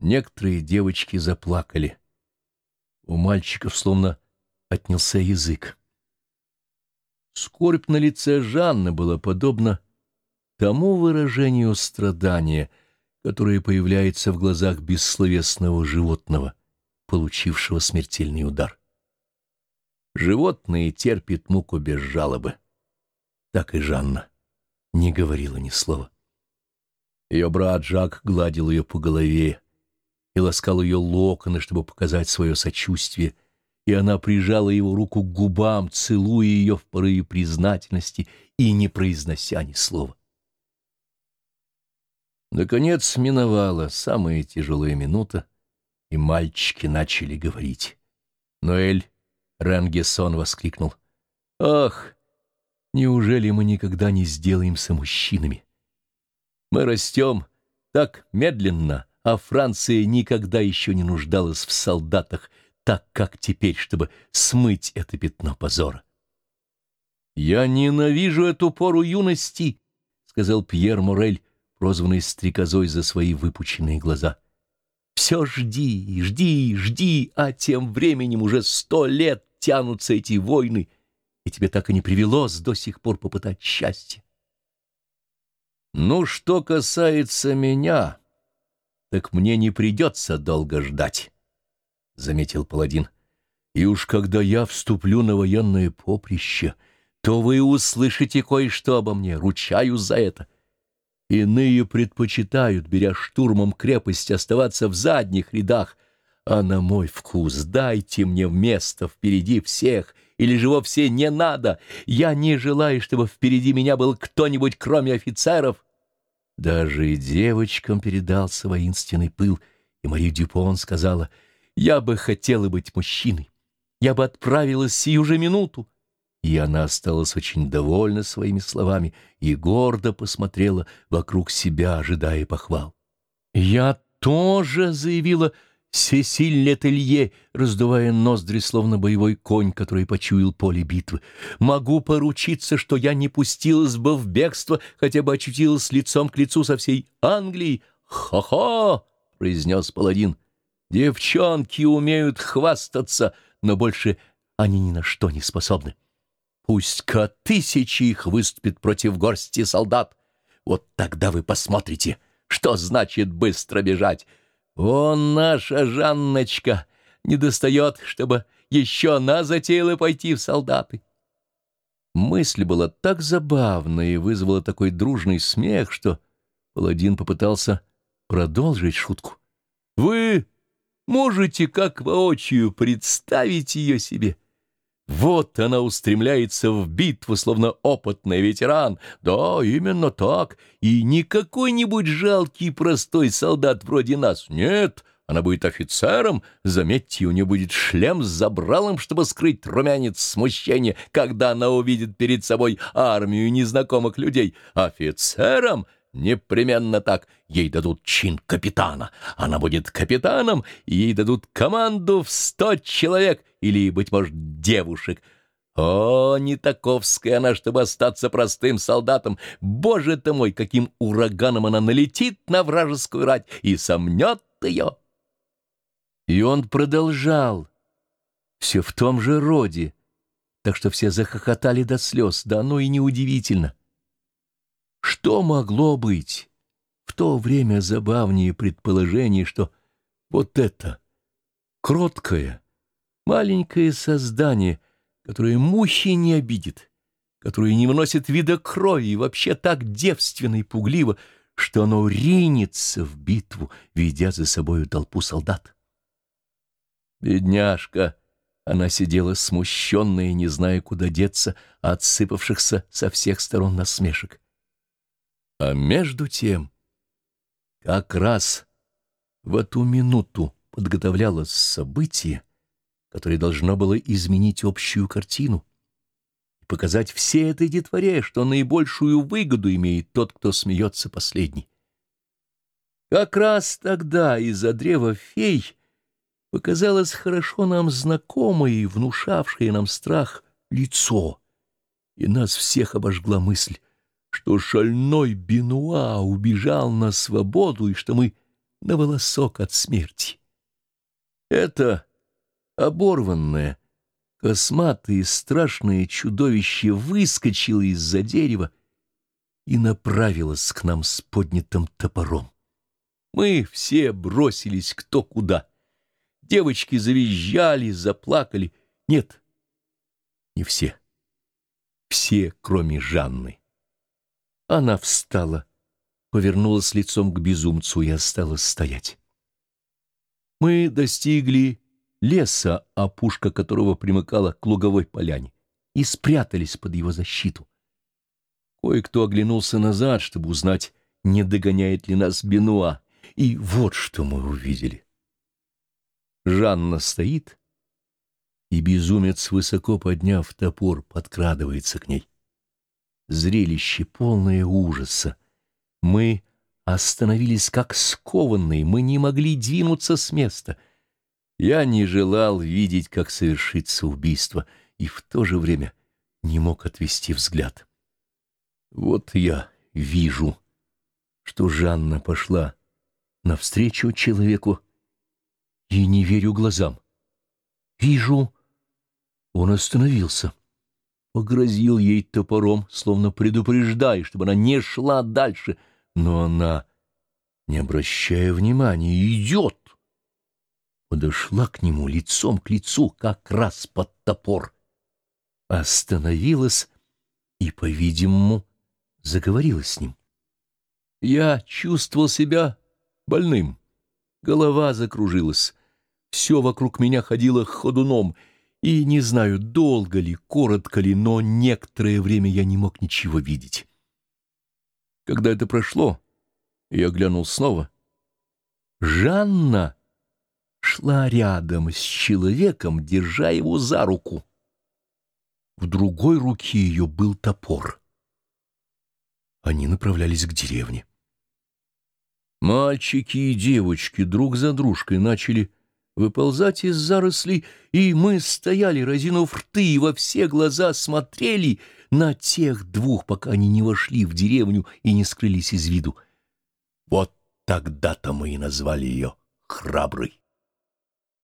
Некоторые девочки заплакали. У мальчиков словно отнялся язык. Скорбь на лице Жанны была подобна тому выражению страдания, которое появляется в глазах бессловесного животного, получившего смертельный удар. Животное терпит муку без жалобы. Так и Жанна не говорила ни слова. Ее брат Жак гладил ее по голове и ласкал ее локоны, чтобы показать свое сочувствие, и она прижала его руку к губам, целуя ее в порыве признательности и не произнося ни слова. Наконец миновала самая тяжелая минута, и мальчики начали говорить. Ноэль Ренгесон воскликнул. «Ах, неужели мы никогда не сделаемся мужчинами? Мы растем так медленно, а Франция никогда еще не нуждалась в солдатах так, как теперь, чтобы смыть это пятно позора. «Я ненавижу эту пору юности», — сказал Пьер Морель, прозванный стрекозой за свои выпученные глаза. «Все жди, жди, жди, а тем временем уже сто лет тянутся эти войны, и тебе так и не привелось до сих пор попытать счастье». «Ну, что касается меня...» так мне не придется долго ждать, — заметил паладин. И уж когда я вступлю на военное поприще, то вы услышите кое-что обо мне, ручаюсь за это. Иные предпочитают, беря штурмом крепость, оставаться в задних рядах, а на мой вкус дайте мне место впереди всех, или же вовсе не надо. Я не желаю, чтобы впереди меня был кто-нибудь, кроме офицеров, даже девочкам передался воинственный пыл, и Мария Дюпон сказала, «Я бы хотела быть мужчиной, я бы отправилась сию же минуту». И она осталась очень довольна своими словами и гордо посмотрела вокруг себя, ожидая похвал. «Я тоже», — заявила Сесиль Летелье, раздувая ноздри, словно боевой конь, который почуял поле битвы. «Могу поручиться, что я не пустилась бы в бегство, хотя бы очутилась лицом к лицу со всей Англией. Хо-хо!» — произнес паладин. «Девчонки умеют хвастаться, но больше они ни на что не способны. Пусть-ка тысячи их выступит против горсти солдат. Вот тогда вы посмотрите, что значит быстро бежать». Вон наша Жанночка не достает, чтобы еще она затеяла пойти в солдаты. Мысль была так забавна и вызвала такой дружный смех, что паладин попытался продолжить шутку. «Вы можете как воочию представить ее себе?» Вот она устремляется в битву, словно опытный ветеран. Да, именно так. И не какой-нибудь жалкий простой солдат вроде нас. Нет, она будет офицером. Заметьте, у нее будет шлем с забралом, чтобы скрыть румянец смущения, когда она увидит перед собой армию незнакомых людей. Офицером — Непременно так. Ей дадут чин капитана. Она будет капитаном, и ей дадут команду в сто человек или, быть может, девушек. О, не таковская она, чтобы остаться простым солдатом. Боже ты мой, каким ураганом она налетит на вражескую рать и сомнет ее. И он продолжал, все в том же роде, так что все захохотали до слез, да оно и неудивительно. Что могло быть в то время забавнее предположение, что вот это кроткое, маленькое создание, которое мухи не обидит, которое не выносит вида крови и вообще так девственно и пугливо, что оно ринется в битву, ведя за собою толпу солдат. Бедняжка! Она сидела смущенная, не зная, куда деться от сыпавшихся со всех сторон насмешек. А между тем, как раз в эту минуту подготовлялось событие, которое должно было изменить общую картину и показать всей этой детворе, что наибольшую выгоду имеет тот, кто смеется последний. Как раз тогда из-за древа фей показалось хорошо нам знакомое и внушавшее нам страх лицо, и нас всех обожгла мысль, что шальной Бенуа убежал на свободу и что мы на волосок от смерти. Это оборванное, косматое и страшное чудовище выскочило из-за дерева и направилось к нам с поднятым топором. Мы все бросились кто куда. Девочки завизжали, заплакали. Нет, не все. Все, кроме Жанны. Она встала, повернулась лицом к безумцу и осталась стоять. Мы достигли леса, опушка которого примыкала к луговой поляне, и спрятались под его защиту. Кое-кто оглянулся назад, чтобы узнать, не догоняет ли нас Бенуа, и вот что мы увидели. Жанна стоит, и безумец, высоко подняв топор, подкрадывается к ней. Зрелище полное ужаса. Мы остановились как скованные, мы не могли двинуться с места. Я не желал видеть, как совершится убийство, и в то же время не мог отвести взгляд. Вот я вижу, что Жанна пошла навстречу человеку, и не верю глазам. Вижу, он остановился, погрозил ей топором, словно предупреждая, чтобы она не шла дальше, но она, не обращая внимания, идет. Подошла к нему лицом к лицу, как раз под топор. Остановилась и, по-видимому, заговорила с ним. Я чувствовал себя больным. Голова закружилась. Все вокруг меня ходило ходуном, и не знаю, долго ли, коротко ли, но некоторое время я не мог ничего видеть. Когда это прошло, я глянул снова. Жанна шла рядом с человеком, держа его за руку. В другой руке ее был топор. Они направлялись к деревне. Мальчики и девочки друг за дружкой начали выползать из зарослей, и мы стояли, разинув рты, и во все глаза смотрели на тех двух, пока они не вошли в деревню и не скрылись из виду. Вот тогда-то мы и назвали ее храброй.